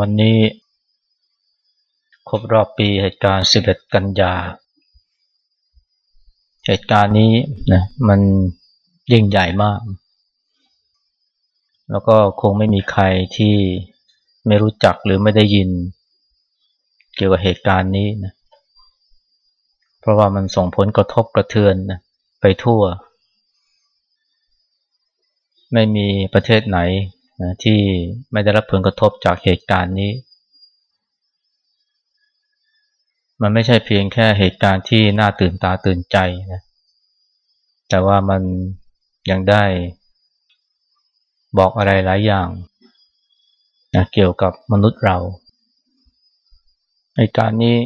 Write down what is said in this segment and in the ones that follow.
วันนี้ครบรอบปีเหตุการณ์ 11 กันยา เหตุการณ์นี้นะมันยิ่งใหญ่มาก แล้วก็คงไม่มีใครที่ไม่รู้จักหรือไม่ได้ยิน เกี่ยวกับเหตุการณ์นี้นะ เพราะว่ามันส่งผลกระทบกระเทือนนะไปทั่ว ไม่มีประเทศไหน นะที่ไม่ได้รับผลกระทบจากเหตุการณ์นี้ มันไม่ใช่เพียงแค่เหตุการณ์ที่น่าตื่นตาตื่นใจนะแต่ว่ามันยังได้บอกอะไรหลายอย่างนะเกี่ยวกับมนุษย์เราเหตุการณ์นี้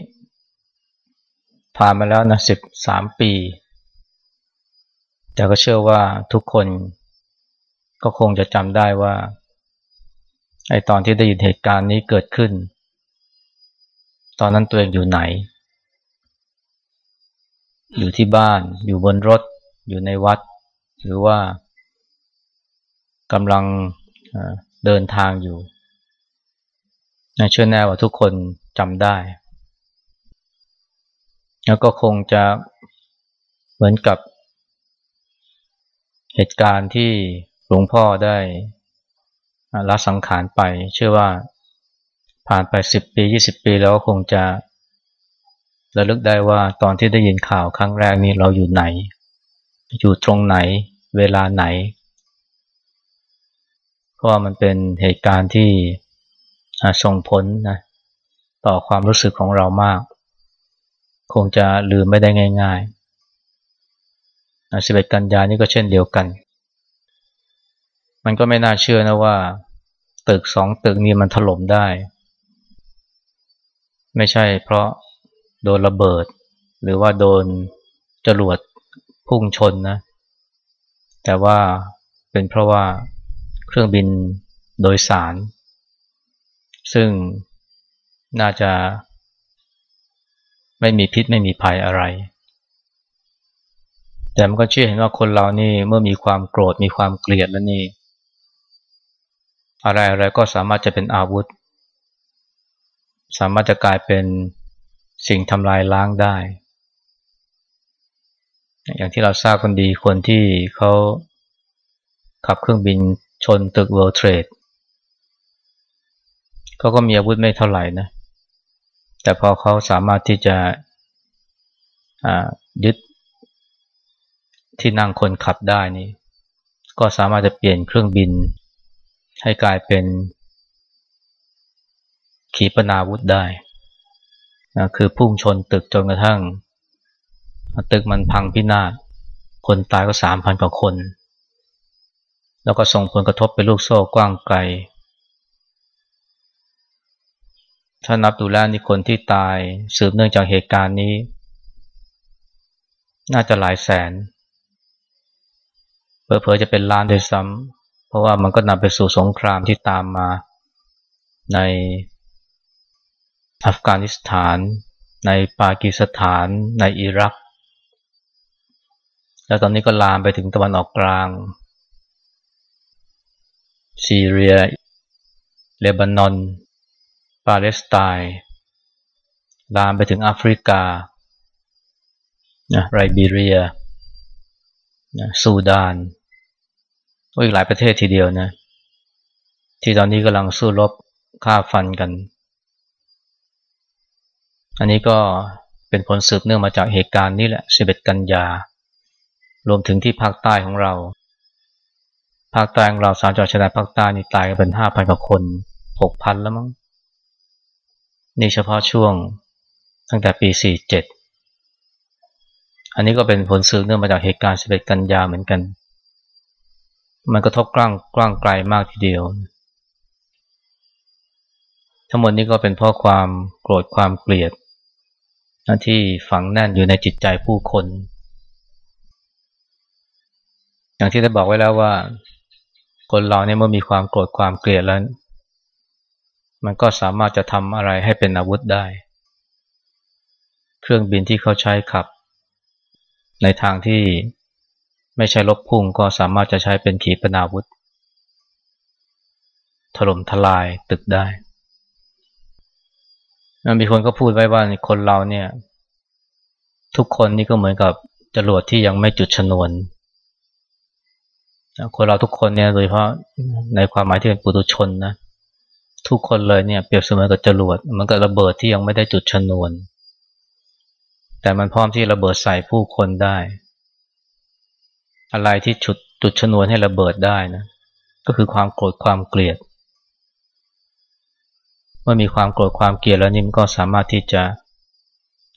ผ่านมาแล้วนะสิบสามปี แต่ก็เชื่อว่าทุกคนก็คงจะจำได้ว่า ไอตอนที่ได้ยินเหตุการณ์นี้เกิดขึ้น ตอนนั้นตัวเองอยู่ไหน อยู่ที่บ้าน อยู่บนรถ อยู่ในวัด หรือว่ากำลังเดินทางอยู่เชื่อแน่ว่าทุกคนจำได้ แล้วก็คงจะเหมือนกับเหตุการณ์ที่หลวงพ่อได้ ละสังขารไป เชื่อว่าผ่านไปสิบปียี่สิบปีแล้วคงจะระลึกได้ว่าตอนที่ได้ยินข่าวครั้งแรกนี้เราอยู่ไหน อยู่ตรงไหน เวลาไหน เพราะว่ามันเป็นเหตุการณ์ที่ส่งผลนะต่อความรู้สึกของเรามาก คงจะลืมไม่ได้ง่ายๆสิบเอ็ดกันยานี่ก็เช่นเดียวกัน มันก็ไม่น่าเชื่อนะว่า ตึกสองตึกนี้มันถล่มได้ ไม่ใช่เพราะโดนระเบิด หรือว่าโดนจรวดพุ่งชนนะ แต่ว่าเป็นเพราะว่าเครื่องบินโดยสาร ซึ่งน่าจะไม่มีพิษไม่มีภัยอะไร แต่มันก็เชื่อเห็นว่าคนเรานี่เมื่อมีความโกรธมีความเกลียดแล้วนี่ อะไรอะไรก็สามารถจะเป็นอาวุธ สามารถจะกลายเป็นสิ่งทำลายล้างได้ อย่างที่เราทราบกันดีคนที่เขาขับเครื่องบินชนตึก World Trade เขาก็มีอาวุธไม่เท่าไหร่นะ แต่พอเขาสามารถที่จะยึดที่นั่งคนขับได้นี่ ก็สามารถจะเปลี่ยนเครื่องบิน ให้กลายเป็นขีปนาวุธได้นะคือพุ่งชนตึกจนกระทั่ง ตึกมันพังพินาศ คนตายก็สามพันกว่าคน แล้วก็ส่งผลกระทบไปลูกโซ่กว้างไกล ถ้านับดูแล้วนี่คนที่ตายสืบเนื่องจากเหตุการณ์นี้ น่าจะหลายแสนเพอๆจะเป็นล้านด้วยซ้ำ ราะว่ามันก็นำไปสู่สงครามที่ตามมาในอัฟกานิสถาน ในปากีสถาน ในอิรัก แล้วตอนนี้ก็ลามไปถึงตะวันออกกลาง ซีเรีย เลบานอน ปาเลสไตน์ลามไปถึงแอฟริกาไรบีเรีย ซูดาน อีกหลายประเทศทีเดียวนะ ที่ตอนนี้กำลังสู้รบฆ่าฟันกัน อันนี้ก็เป็นผลสืบเนื่องมาจากเหตุการณ์นี้แหละ 11 กันยา รวมถึงที่ภาคใต้ของเรา ภาคใต้ของเราสามจังหวัดชายแดนภาคใต้นี่ตายกันเป็นห้าพันกว่าคนหกพันแล้วมั้ง นี่เฉพาะช่วงตั้งแต่ปีสี่เจ็ดอันนี้ก็เป็นผลสืบเนื่องมาจากเหตุการณ์ 11 กันยาเหมือนกัน มันกระทบกล้างกล้างไกลมากทีเดียว ทั้งหมดนี้ก็เป็นเพราะความโกรธความเกลียดที่ฝังแน่นอยู่ในจิตใจผู้คน อย่างที่ได้บอกไว้แล้วว่า คนเราเนี่ยเมื่อมีความโกรธความเกลียดแล้ว มันก็สามารถจะทำอะไรให้เป็นอาวุธได้ เครื่องบินที่เขาใช้ขับ ในทางที่ ไม่ใช่ลบพุ่งก็สามารถจะใช้เป็นขีปนาวุธ ถล่มทลายตึกได้ มีคนก็พูดไว้ว่าคนเราเนี่ย ทุกคนนี่ก็เหมือนกับจรวดที่ยังไม่จุดชนวน คนเราทุกคนเนี่ยโดยเฉพาะในความหมายที่เป็นปุถุชนนะ ทุกคนเลยเนี่ยเปรียบเสมือนกับจรวดมันกับระเบิดที่ยังไม่ได้จุดชนวน แต่มันพร้อมที่ระเบิดใส่ผู้คนได้ อะไรที่จุดจุดชนวนให้ระเบิดได้นะ ก็คือความโกรธความเกลียด เมื่อมีความโกรธความเกลียดแล้วนี่มันก็สามารถที่จะ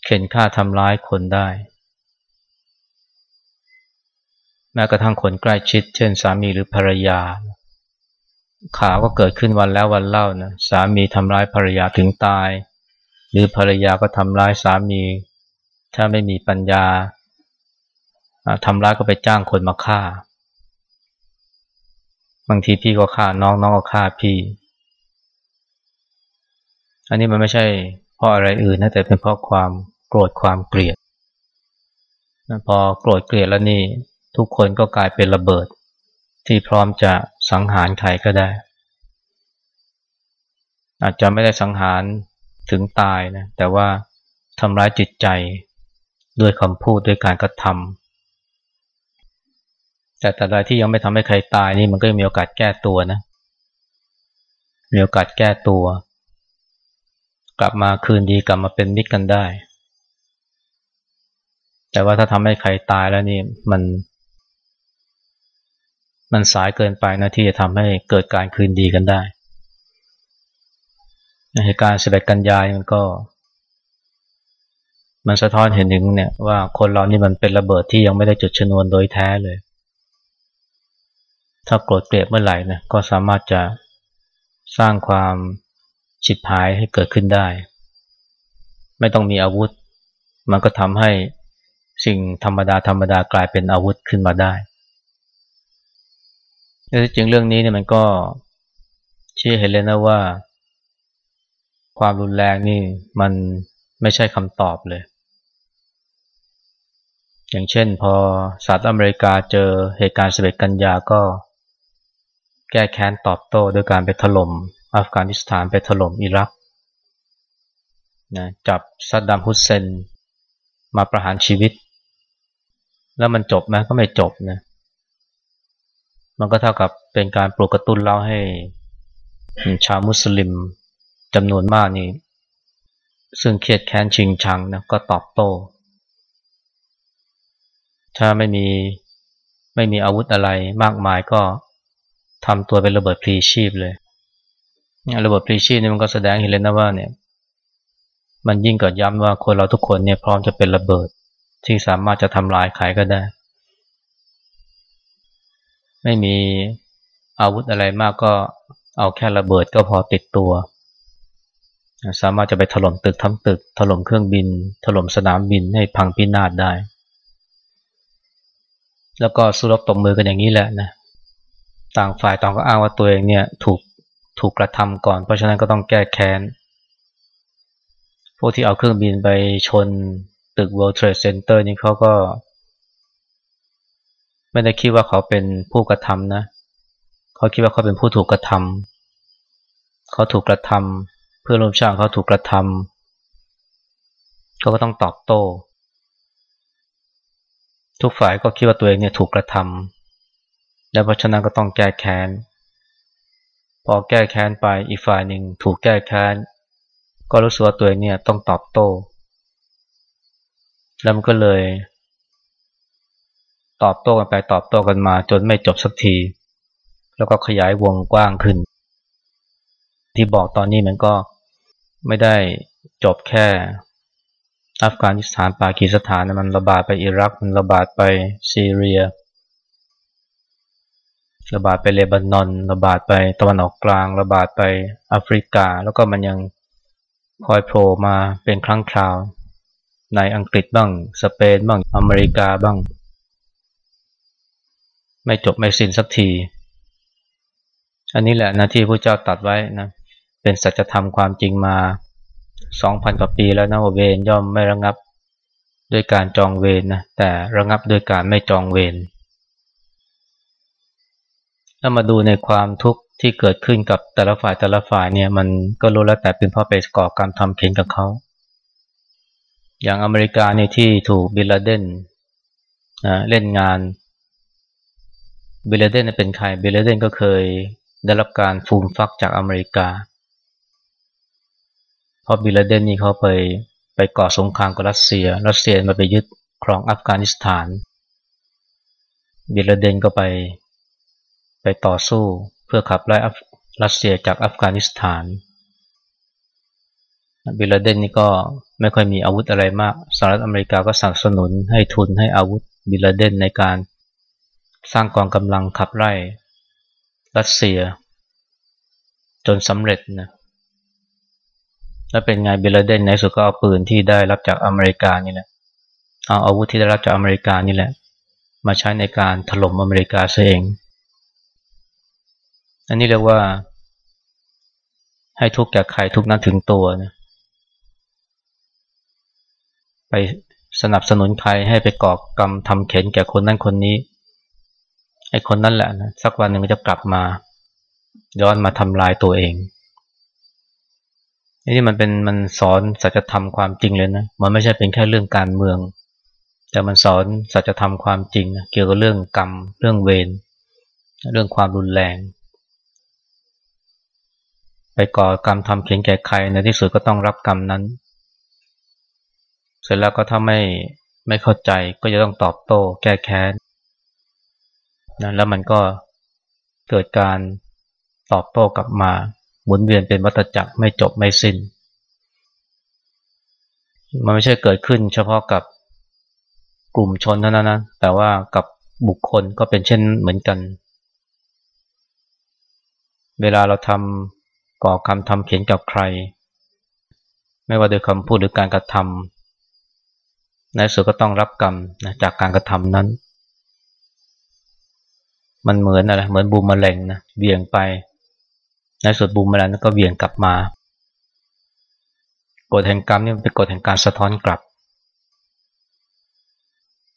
เข็นฆ่าทำร้ายคนได้ แม้กระทั่งคนใกล้ชิด เช่น สามีหรือภรรยา ข่าวก็เกิดขึ้นวันแล้ววันเล่านะ สามีทำร้ายภรรยาถึงตาย หรือภรรยาก็ทำร้ายสามี ถ้าไม่มีปัญญา ทำร้ายก็ไปจ้างคนมาฆ่า บางทีพี่ก็ฆ่าน้องน้องก็ฆ่าพี่ อันนี้มันไม่ใช่เพราะอะไรอื่นนะแต่เป็นเพราะความโกรธความเกลียดพอโกรธเกลียดแล้วนี่ทุกคนก็กลายเป็นระเบิด ที่พร้อมจะสังหารใครก็ได้ อาจจะไม่ได้สังหารถึงตายนะแต่ว่าทำร้ายจิตใจด้วยคำพูดด้วยการกระทำ แต่แต่ใดที่ยังไม่ทำให้ใครตายนี่มันก็มีโอกาสแก้ตัวนะ มีโอกาสแก้ตัว กลับมาคืนดีกลับมาเป็นมิตรกันได้ แต่ว่าถ้าทำให้ใครตายแล้วนี่มัน มันสายเกินไปนะที่จะทำให้เกิดการคืนดีกันได้เหตุการณ์สิบเอ็ดกันยายมันก็ มันสะท้อนเห็นถึงเนี่ยว่าคนเรานี่มันเป็นระเบิดที่ยังไม่ได้จุดชนวนโดยแท้เลย ถ้าโกรธเกลียดเมื่อไหร่นะก็สามารถจะสร้างความฉิบหายให้เกิดขึ้นได้ ไม่ต้องมีอาวุธ มันก็ทำให้สิ่งธรรมดาธรรมดากลายเป็นอาวุธขึ้นมาได้จริงเรื่องนี้เนี่ยมันก็ชี้เห็นเลยนะว่า ความรุนแรงนี่มันไม่ใช่คำตอบเลย อย่างเช่นพอสหรัฐอเมริกาเจอเหตุการณ์สเ็กันยาก็ แก้แค้นตอบโต้โดยการไปถล่มอัฟกานิสถานไปถล่มอิรักนะจับซัดดัมฮุสเซนมาประหารชีวิต แล้วมันจบไหมก็ไม่จบนะมันก็เท่ากับเป็นการปลุกกระตุ้นเล่าให้ ชาวมุสลิมจำนวนมากนี่ซึ่งเครียดแค้นชิงชังนะก็ตอบโต้ ถ้าไม่มีไม่มีอาวุธอะไรมากมายก็ ทำตัวเป็นระเบิดพลีชีพเลยระเบิดพลีชีพนี่มันก็แสดงเห็นเลยนะว่าเนี่ย มันยิ่งกดย้ำว่าคนเราทุกคนเนี่ยพร้อมจะเป็นระเบิด ที่สามารถจะทำลายใครก็ได้ ไม่มีอาวุธอะไรมากก็เอาแค่ระเบิดก็พอติดตัว สามารถจะไปถล่มตึกทำตึก ถล่มเครื่องบิน ถล่มสนามบินให้พังพินาศได้ แล้วก็สู้รบตบมือกันอย่างนี้แหละนะ ต่างฝ่ายต่างก็อ้างว่าตัวเองเนี่ยถูกถูกกระทำก่อน เพราะฉะนั้นก็ต้องแก้แค้น พวกที่เอาเครื่องบินไปชนตึก World Trade Center นี่เขาก็ ไม่ได้คิดว่าเขาเป็นผู้กระทำนะ เขาคิดว่าเขาเป็นผู้ถูกกระทำเขาถูกกระทำเพื่อร่วมชาติเขาถูกกระทำเขาก็ต้องตอบโต้ ทุกฝ่ายก็คิดว่าตัวเองเนี่ยถูกกระทำ และเพราะฉะนั้นก็ต้องแก้แค้น พอแก้แค้นไปอีกฝ่ายหนึ่งถูกแก้แค้น ก็รู้สึกว่าตัวเองเนี่ยต้องตอบโต้ แล้วมันก็เลย ตอบโต้กันไปตอบโต้กันมา จนไม่จบสักที แล้วก็ขยายวงกว้างขึ้น ที่บอกตอนนี้มันก็ไม่ได้จบแค่อัฟกานิสถานปากีสถานมันระบาดไปอิรักมันระบาดไปซีเรีย ระบาดไปเลบานอน ระบาดไปตะวันออกกลาง ระบาดไปแอฟริกา แล้วก็มันยังคอยโผล่มาเป็นครั้งคราว ในอังกฤษบ้าง สเปนบ้าง อเมริกาบ้าง ไม่จบไม่สิ้นสักที อันนี้แหละนะที่พระเจ้าตัดไว้นะ เป็นสัจธรรมความจริงมาสองพันกว่าปีแล้วนะว่าเวรย่อมไม่ระงับด้วยการจองเวรนะแต่ระงับด้วยการไม่จองเวร ถ้ามาดูในความทุกข์ที่เกิดขึ้นกับแต่ละฝ่ายแต่ละฝ่ายเนี่ยมันก็รู้แล้วแต่เป็นเพราะไปก่อกรรมทำเข็นกับเขาอย่างอเมริกาเนี่ยที่ถูกบิลลเดนเล่นงานบินลาเดนเป็นใครบินลาเดนก็เคยได้รับการฟูมฟักจากอเมริกา เพราะบินลาเดนนี่เขาไปไปก่อสงครามกับรัสเซีย รัสเซียมาไปยึดครองอัฟกานิสถาน บินลาเดนก็ไป ไปต่อสู้เพื่อขับไล่รัสเซียจากอัฟกานิสถานบินลาเดนนี่ก็ไม่ค่อยมีอาวุธอะไรมากสหรัฐอเมริกาก็สนับสนุนให้ทุนให้อาวุธบิลาเดนในการสร้างกองกำลังขับไล่รัสเซีย จนสำเร็จนะแล้วเป็นไงบิลเดนในสุดก็เอาปืนที่ได้รับจากอเมริกานี่แหละเอาอาวุธที่ได้รับจากอเมริกานี่แหละ มาใช้ในการถล่มอเมริกาเอง อันนี้เรียกว่า ให้ทุกแก่ใครทุกนั้นถึงตัวนะไปสนับสนุนใครให้ไปก่อกรรมทำเข็นแก่คนนั้นคนนี้ไอ้คนนั่นแหละนะสักวันหนึ่งก็จะกลับมา ย้อนมาทำลายตัวเองนี่มันเป็นมันสอนสัจธรรมความจริงเลยนะมันไม่ใช่เป็นแค่เรื่องการเมือง แต่มันสอนสัจธรรมความจริงนะเกี่ยวกับเรื่องกรรม เรื่องเวรเรื่องความรุนแรง ไปก่อกรรมทำเขียนแก่ใครในที่สุดก็ต้องรับกรรมนั้น เสร็จแล้วก็ถ้าไม่ไม่เข้าใจก็จะต้องตอบโต้แก้แค้นนะแล้วมันก็เกิดการตอบโต้กลับมาหมุนเวียนเป็นวัฏจักรไม่จบไม่สิน้น มันไม่ใช่เกิดขึ้นเฉพาะกับกลุ่มชนเท่านั้นนะแต่ว่ากับบุคคลก็เป็นเช่นเหมือนกัน เวลาเราทำ ก่อคำทำเขียนกับใคร ไม่ว่าโดยคำพูดหรือการกระทำในสุดก็ต้องรับกรรมนะจากการกระทำนั้น มันเหมือนอะไรเหมือนบูมแมลงนะเบี่ยงไป ในสุดบูมแมลงก็เบี่ยงกลับมากฎแห่งกรรมนี่มันเป็นกฎแห่งการสะท้อนกลับ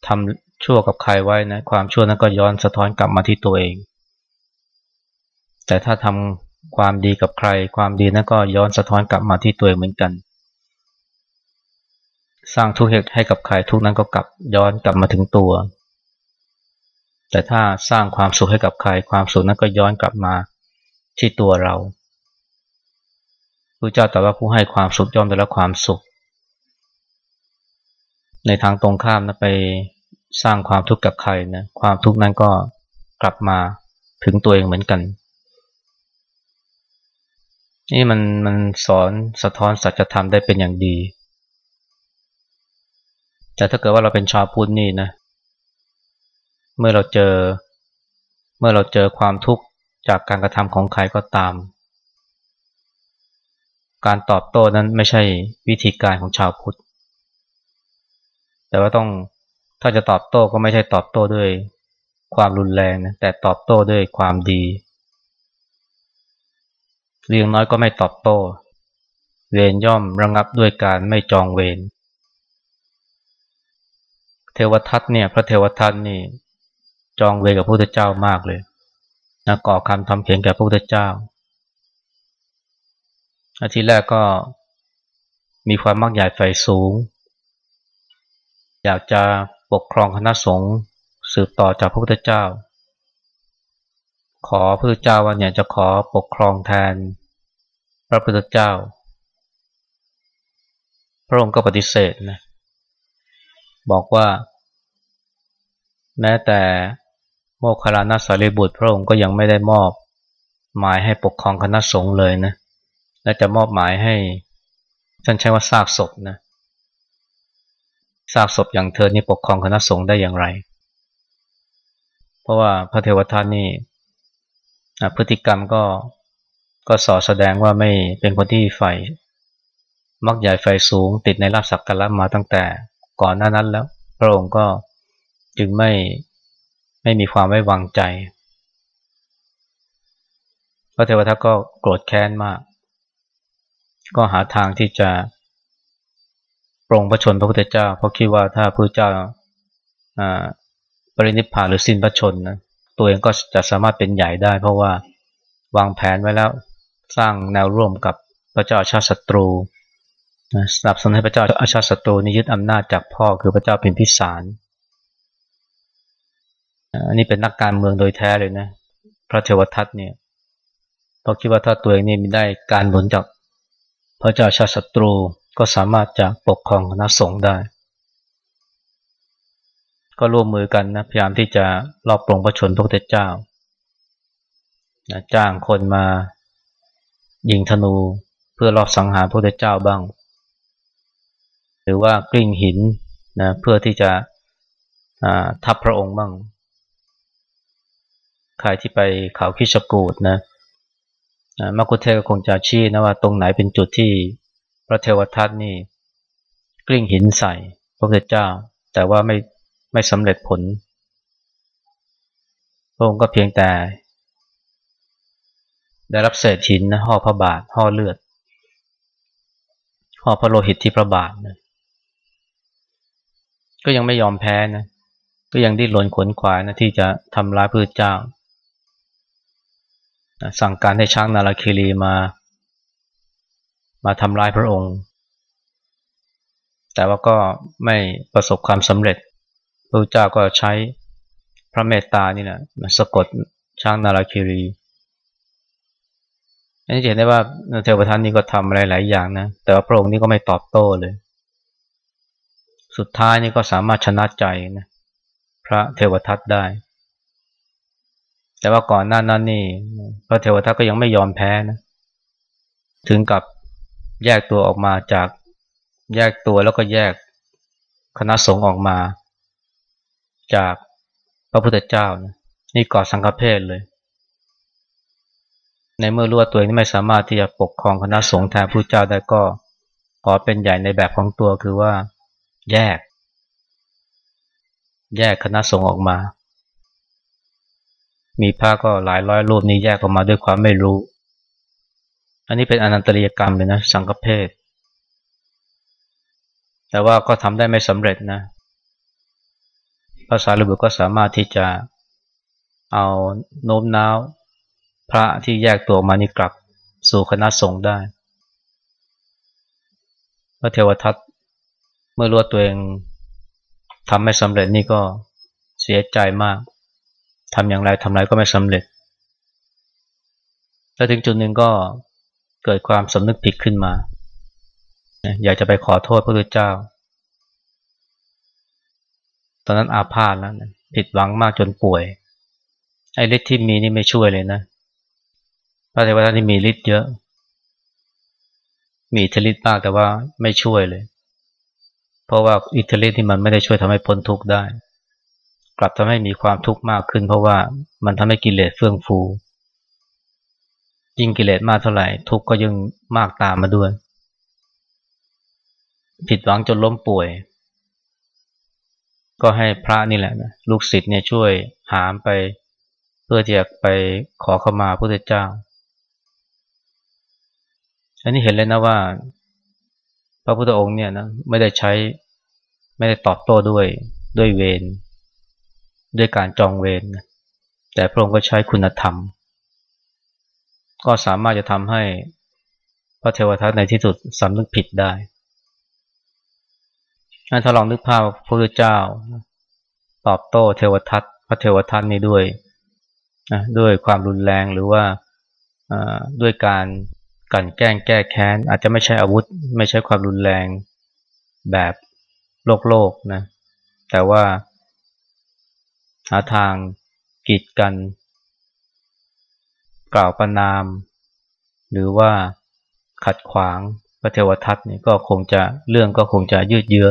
ทำชั่วกับใครไว้นะความชั่วนั้นก็ย้อนสะท้อนกลับมาที่ตัวเอง แต่ถ้าทำ ความดีกับใคร ความดีนั้นก็ย้อนสะท้อนกลับมาที่ตัวเองเหมือนกัน สร้างทุกข์ให้กับใครทุกนั้นก็กลับย้อนกลับมาถึงตัว แต่ถ้าสร้างความสุขให้กับใคร ความสุขนั้นก็ย้อนกลับมาที่ตัวเราพระเจ้าแต่ว่าผู้ให้ความสุขย่อมได้รับความสุข ในทางตรงข้ามนะไปสร้างความทุกข์กับใครนะความทุกข์นั้นก็กลับมาถึงตัวเองเหมือนกัน นี่มันมันสอนสะท้อนสัจธรรมได้เป็นอย่างดี แต่ถ้าเกิดว่าเราเป็นชาวพุทธนี่นะ เมื่อเราเจอ เมื่อเราเจอความทุกข์จากการกระทำของใครก็ตาม การตอบโต้นั้นไม่ใช่วิธีการของชาวพุทธ แต่ว่าต้องถ้าจะตอบโต้ก็ไม่ใช่ตอบโต้ด้วยความรุนแรงนะแต่ตอบโต้ด้วยความดี เรียงน้อยก็ไม่ตอบโต้ เวรย่อมระงับด้วยการไม่จองเวรเทวทัตเนี่ย พระเทวทัตนี่ จองเวรกับพระพุทธเจ้ามากเลยนะก่อคำทำเขียนแก่พระพุทธเจ้า อาทิตย์แรกก็มีความมักใหญ่ไฟสูง อยากจะปกครองคณะสงฆ์สืบต่อจากพระพุทธเจ้า ขอพระพุทธเจ้าว่าเนี่ยจะขอปกครองแทนพระพุทธเจ้า พระองค์ก็ปฏิเสธนะบอกว่า แม้แต่โมคคลานาสารีบุตร พระองค์ก็ยังไม่ได้มอบหมายให้ปกครองคณะสงฆ์เลยนะและจะมอบหมายให้ท่านใช้ว่าซากศพนะซากศพอย่างเธอนี่ปกครองคณะสงฆ์ได้อย่างไร เพราะว่าพระเทวทัตนี่ พฤติกรรมก็ก็สอแสดงว่าไม่เป็นคนที่ใฝ่มักใหญ่ไฟสูง ติดในลาบสักการะมาตั้งแต่ก่อนหน้านั้นแล้ว พระองค์ก็จึงไม่ไม่มีความไว้วางใจพระเทวทัตก็โกรธแค้นมาก ก็หาทางที่จะปรงพระชนพระพุทธเจ้า เพราะคิดว่าถ้าพระเจ้าปรินิพพานหรือสิ้นพระชนนะ ตัวเองก็จะสามารถเป็นใหญ่ได้ เพราะว่าวางแผนไว้แล้วสร้างแนวร่วมกับพระเจ้าอาชาติศัตรูสนับสนุนให้พระเจ้าอาชาติศัตรูนี้ยึดอำนาจจากพ่อคือพระเจ้าพิมพิสารอันนี้เป็นนักการเมืองโดยแท้เลยนะพระเทวทัตเนี่ยเพราะคิดว่าถ้าตัวเองนี่มีได้การหนุนจากพระเจ้าชาติศัตรูก็สามารถจะปกครองคณะสงฆ์ได้ ก็ร่วมมือกันนะพยายามที่จะรอบปรงพระชนพระพุทธเจ้านะจ้างคนมายิงธนูเพื่อรอบสังหารพระพุทธเจ้าบ้าง หรือว่ากลิ้งหินนะเพื่อที่จะทับพระองค์บ้างใครที่ไปเขาคิชกูดนะมักคุเทศก็คงจะชี้นะว่าตรงไหนเป็นจุดที่พระเทวทัตนี่กลิ้งหินใส่พระพุทธเจ้า แต่ว่าไม่ ไม่สำเร็จผล พระองค์ก็เพียงแต่ ได้รับเศษหินนะห่อพระบาทห่อเลือดห่อพระโลหิตที่พระบาทนะก็ยังไม่ยอมแพ้นะ ก็ยังดิ้นรนขนขวายนะที่จะทำร้ายพระเจ้า สั่งการให้ช้างนาราคิรีมา มาทำลายพระองค์ แต่ว่าก็ไม่ประสบความสำเร็จ พระเจ้าก็ใช้พระเมตตานี่นะมาสะกดช้างนาราคิรีอันนี้เห็นได้ว่าเทวทัตนี่ก็ทำอะไรหลายอย่างนะ แต่ว่าพระองค์นี่ก็ไม่ตอบโต้เลย สุดท้ายนี่ก็สามารถชนะใจนะพระเทวทัตได้ แต่ว่าก่อนหน้านั้นนี่ พระเทวทัตก็ยังไม่ยอมแพ้นะ ถึงกับแยกตัวออกมาจากแยกตัวแล้วก็แยกคณะสงฆ์ออกมา จากพระพุทธเจ้านะนี่ก่อสังฆเพศเลย ในเมื่อรู้ว่าตัวเองไม่สามารถที่จะปกครองคณะสงฆ์แทนพระเจ้าได้ก็ขอเป็นใหญ่ในแบบของตัวคือว่า แยก แยกคณะสงฆ์ออกมา มีพระก็หลายร้อยรูปนี้แยกออกมาด้วยความไม่รู้ อันนี้เป็นอนันตริยกรรมเลยนะสังฆเพศแต่ว่าก็ทำได้ไม่สำเร็จนะ ภาษาลิบุก็สามารถที่จะเอาโน้มน้าว พระที่แยกตัวมานี่กลับสู่คณะสงฆ์ได้พระเทวทัตเมื่อรู้ตัวเองทำไม่สำเร็จนี่ก็เสียใจมากทำอย่างไรทำไรก็ไม่สำเร็จแล้วถึงจุดหนึ่งก็เกิดความสำนึกผิดขึ้นมา อยากจะไปขอโทษพระพุทธเจ้า ตอนนั้นอาพาธแล้วผิดหวังมากจนป่วย ไอ้ฤทธิ์ที่มีนี่ไม่ช่วยเลยนะพระเทวทัตนี่มีฤทธิ์เยอะ มีอิทธิฤทธิ์มากแต่ว่าไม่ช่วยเลย เพราะว่าอิทธิฤทธิ์ที่มันไม่ได้ช่วยทำให้พ้นทุกข์ได้ กลับทำให้มีความทุกข์มากขึ้น เพราะว่ามันทำให้กิเลสเฟื่องฟู ยิ่งกิเลสมากเท่าไหร่ ทุกข์ก็ยิ่งมากตามมาด้วย ผิดหวังจนล้มป่วย ก็ให้พระนี่แหละนะลูกศิษย์เนี่ยช่วยหามไป เพื่อที่จะไปขอเข้ามาพระพุทธเจ้า อันนี้เห็นเลยนะว่า พระพุทธองค์เนี่ยนะไม่ได้ใช้ไม่ได้ตอบโต้ด้วยด้วยเวรด้วยการจองเวรแต่พระองค์ก็ใช้คุณธรรม ก็สามารถจะทำให้พระเทวทัตในที่สุดสำนึกผิดได้ ถ้าลองนึกภาพพระพุทธเจ้า ตอบโต้เทวทัตพระเทวทัตนี้ด้วยด้วยความรุนแรงหรือว่าด้วยการกันแกล้งแก้แค้น อาจจะไม่ใช่อาวุธ ไม่ใช่ความรุนแรงแบบโลกโลกนะแต่ว่าหาทางกีดกัน กล่าวประนาม หรือว่าขัดขวางพระเทวทัตนี่ก็คงจะเรื่องก็คงจะยืดเยื้อ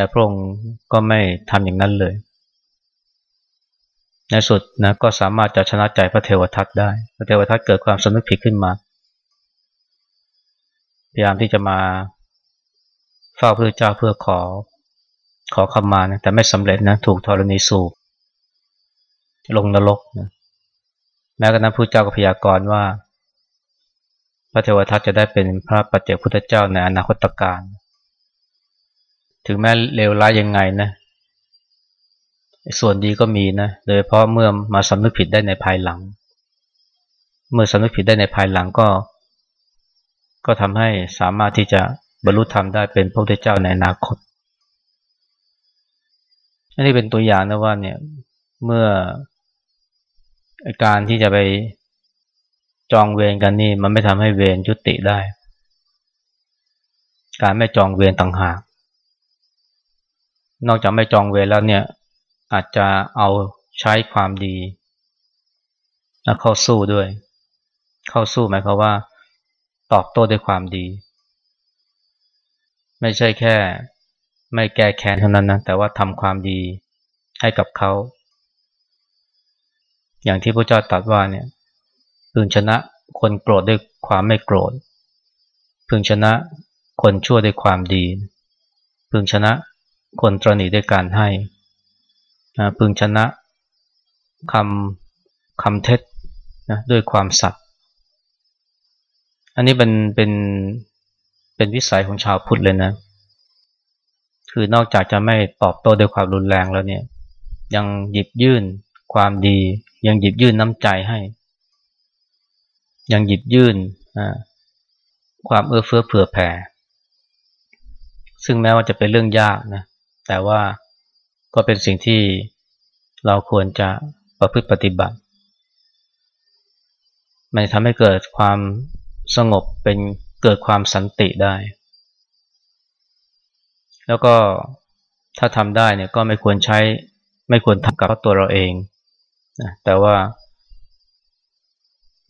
แต่พระองค์ก็ไม่ทำอย่างนั้นเลย ในสุดนะก็สามารถจะชนะใจพระเทวทัตได้ พระเทวทัตเกิดความสำนึกผิดขึ้นมา พยายามที่จะมาเฝ้าพระเจ้าเพื่อขอขอขมานะแต่ไม่สำเร็จนะถูกธรณีสูบลงนรกนะแม้กระนั้นพระเจ้าก็พยากรณ์ว่า พระเทวทัตจะได้เป็นพระปัจเจกพุทธเจ้าในอนาคตการ ถึงแม้เลวร้ายยังไงนะส่วนดีก็มีนะโดยเพราะเมื่อมาสำนึกผิดได้ในภายหลัง เมื่อสำนึกผิดได้ในภายหลังก็ ก็ทำให้สามารถที่จะบรรลุธรรมได้เป็นพระพุทธเจ้าในอนาคตอันนี้เป็นตัวอย่างนะว่าเนี่ยเมื่อการที่จะไปจองเวรกันนี่มันไม่ทำให้เวรยุติได้ การไม่จองเวรต่างหาก นอกจากไม่จองเวรแล้วเนี่ยอาจจะเอาใช้ความดีเข้าสู้ด้วย เข้าสู้หมายความว่า ตอบโต้ด้วยความดี ไม่ใช่แค่ไม่แก้แค้นเท่านั้นนะแต่ว่าทำความดีให้กับเขาอย่างที่พระเจ้าตรัสว่าเนี่ยพึงชนะคนโกรธด้วยความไม่โกรธพึงชนะคนชั่วด้วยความดีพึงชนะ คนตรณีด้วยการให้นะพึงชนะคำคำเท็จนะด้วยความสัตย์อันนี้เป็นเป็นเป็นวิสัยของชาวพุทธเลยนะ คือนอกจากจะไม่ตอบโต้ด้วยความรุนแรงแล้วเนี่ย ยังหยิบยื่นความดี ยังหยิบยื่นน้ำใจให้ ยังหยิบยื่นความเอื้อเฟื้อเผื่อแผ่ซึ่งแม้ว่าจะเป็นเรื่องยากนะ แต่ว่าก็เป็นสิ่งที่เราควรจะประพฤติปฏิบัติ มันทำให้เกิดความสงบเป็นเกิดความสันติได้ แล้วก็ถ้าทำได้เนี่ยก็ไม่ควรใช้ไม่ควรทำกับตัวเราเองนะแต่ว่า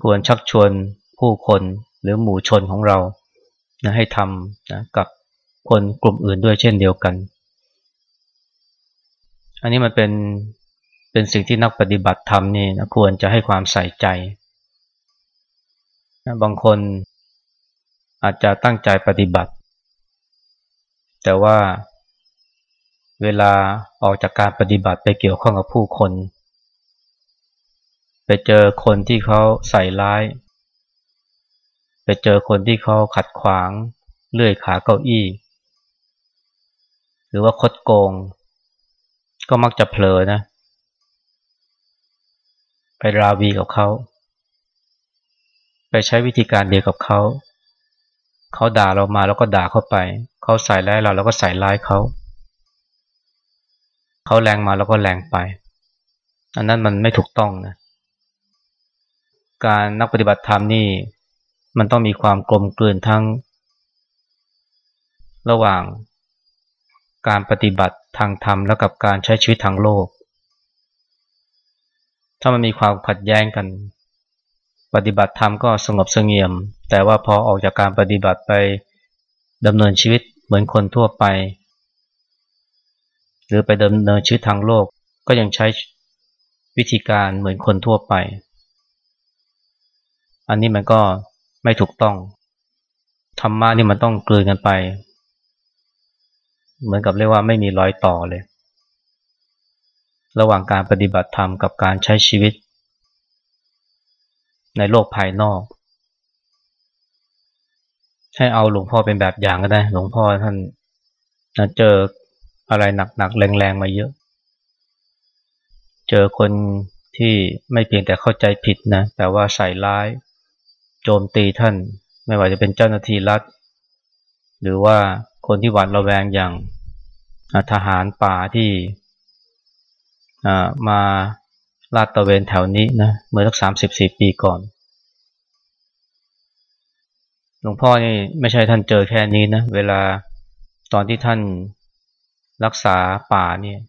ควรชักชวนผู้คนหรือหมู่ชนของเรานะให้ทำนะกับคนกลุ่มอื่นด้วยเช่นเดียวกัน อันนี้มันเป็นเป็นสิ่งที่นักปฏิบัติธรรมนี่นะควรจะให้ความใส่ใจนะบางคนอาจจะตั้งใจปฏิบัติ แต่ว่าเวลาออกจากการปฏิบัติไปเกี่ยวข้องกับผู้คน ไปเจอคนที่เขาใส่ร้าย ไปเจอคนที่เขาขัดขวาง เลื่อยขาเก้าอี้ หรือว่าคดโกง ก็มักจะเผลอนะ ไปราวีกับเขา ไปใช้วิธีการเดียวกับเขา เขาด่าเรามาแล้วก็ด่าเข้าไป เขาใส่ร้ายเราแล้วก็ใส่ร้ายเขา เขาแรงมาแล้วก็แรงไป อันนั้นมันไม่ถูกต้องนะ การนักปฏิบัติธรรมนี่ มันต้องมีความกลมกลืนทั้ง ระหว่าง การปฏิบัติทางธรรมแล้วกับการใช้ชีวิตทางโลก ถ้ามันมีความขัดแย้งกัน ปฏิบัติธรรมก็สงบเสงี่ยม แต่ว่าพอออกจากการปฏิบัติไปดำเนินชีวิตเหมือนคนทั่วไป หรือไปดำเนินชีวิตทางโลกก็ยังใช้วิธีการเหมือนคนทั่วไป อันนี้มันก็ไม่ถูกต้องธรรมะนี่มันต้องกลืนกันไป เหมือนกับเรียกว่าไม่มีรอยต่อเลย ระหว่างการปฏิบัติธรรมกับการใช้ชีวิต ในโลกภายนอก ให้เอาหลวงพ่อเป็นแบบอย่างก็ได้ หลวงพ่อท่านเจออะไรหนักๆแรงๆมาเยอะ เจอคนที่ไม่เพียงแต่เข้าใจผิดนะ แต่ว่าใส่ร้าย โจมตีท่าน ไม่ว่าจะเป็นเจ้าหน้าที่รัฐ หรือว่า คนที่หวาดระแวงอย่างทหารป่าที่มาลาดตะเวนแถวนี้นะเมื่อสักสามสิบสี่ปีก่อน หลวงพ่อนี่ไม่ใช่ท่านเจอแค่นี้นะ เวลาตอนที่ท่านรักษาป่าเนี่ย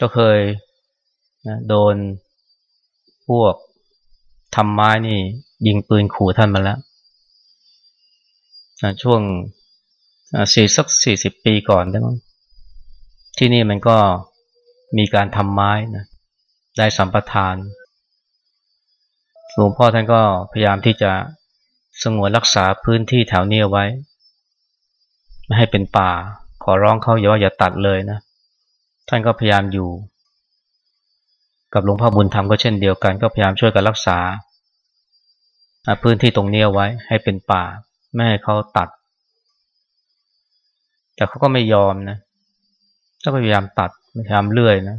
ก็เคยนะโดนพวกทำไม้นี่ ยิงปืนขู่ท่านมาแล้ว ช่วงสี่สักสี่สิบปีก่อนได้มั้งที่นี่มันก็มีการทำไม้นะได้สัมปทานหลวงพ่อท่านก็พยายามที่จะสงวนรักษาพื้นที่แถวนี้เอาไว้ ไม่ให้เป็นป่า ขอร้องเขาอย่าว่าอย่าตัดเลยนะ ท่านก็พยายามอยู่ กับหลวงพ่อบุญธรรมก็เช่นเดียวกัน ก็พยายามช่วยกันรักษา พื้นที่ตรงนี้เอาไว้ให้เป็นป่า ไม่ให้เขาตัด แต่เขาก็ไม่ยอมนะก็พยายามตัดไม่ทำเลื่อยนะ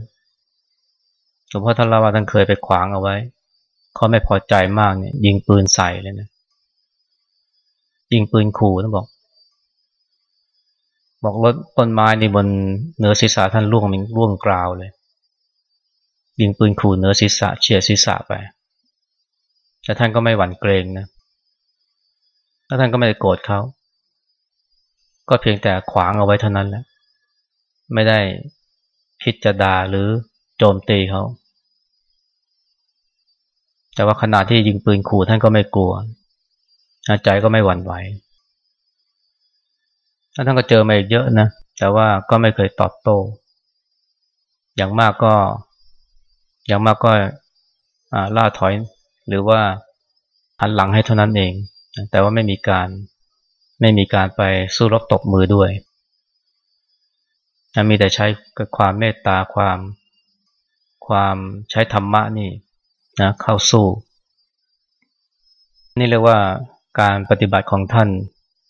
หลวงพ่อท่านเล่าว่าท่านเคยไปขวางเอาไว้เขาไม่พอใจมากเนี่ย ยิงปืนใส่เลยนะยิงปืนขู่ท่านบอก บอกรถต้นไม้นี่บนเหนือศีรษะท่านร่วงมันร่วงกราวเลย ยิงปืนขู่เหนือศีรษะเฉียดศีรษะไปแต่ท่านก็ไม่หวั่นเกรงนะ แล้วท่านก็ไม่ได้โกรธเขา ก็เพียงแต่ขวางเอาไว้เท่านั้นแหละ ไม่ได้พิจารณาหรือโจมตีเขา แต่ว่าขณะที่ยิงปืนขู่ท่านก็ไม่กลัวใจก็ไม่หวั่นไหวท่านก็เจอมาอีกเยอะนะ แต่ว่าก็ไม่เคยตอบโต้ อย่างมากก็ อย่างมากก็ล่าถอย หรือว่าหันหลังให้เท่านั้นเอง แต่ว่าไม่มีการไม่มีการไปสู้รบตบมือด้วย มีแต่ใช้ความเมตตาความความใช้ธรรมะนี่นะเข้าสู้ นี่เรียกว่าการปฏิบัติของท่าน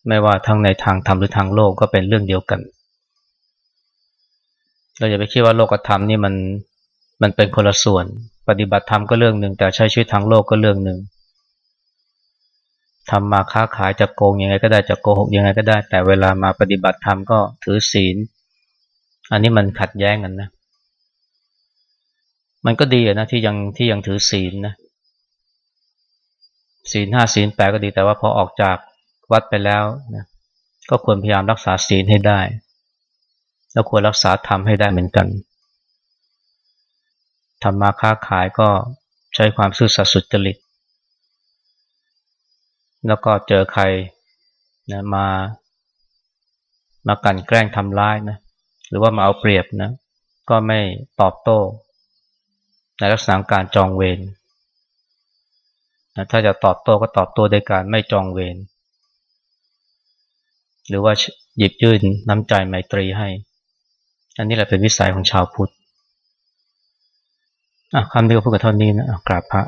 ไม่ว่าทั้งในทางธรรมหรือทางโลกก็เป็นเรื่องเดียวกัน เราอย่าไปคิดว่าโลกธรรมนี่มันมันเป็นคนละส่วน ปฏิบัติธรรมก็เรื่องหนึ่งแต่ใช้ชีวิตทางโลกก็เรื่องหนึ่ง ทำมาค้าขายจะโกงยังไงก็ได้จะโกหกยังไงก็ได้ แต่เวลามาปฏิบัติธรรมก็ถือศีล อันนี้มันขัดแย้งกันนะ มันก็ดีนะที่ยังที่ยังถือศีลนะศีลห้าศีลแปดก็ดีแต่ว่าพอออกจากวัดไปแล้วนะก็ควรพยายามรักษาศีลให้ได้ แล้วควรรักษาธรรมให้ได้เหมือนกันทำมาค้าขายก็ใช้ความซื่อสัตย์สุจริต แล้วก็เจอใครนะมามากันแกล้งทำร้ายนะหรือว่ามาเอาเปรียบนะก็ไม่ตอบโต้ ในลักษณะการจองเวรนะถ้าจะตอบโต้ก็ตอบโต้ด้วยการไม่จองเวรหรือว่าหยิบยื่นน้ำใจไมตรีให้ อันนี้แหละเป็นวิสัยของชาวพุทธคำนี้ก็พูดกับเท่านี้นะกราบพระ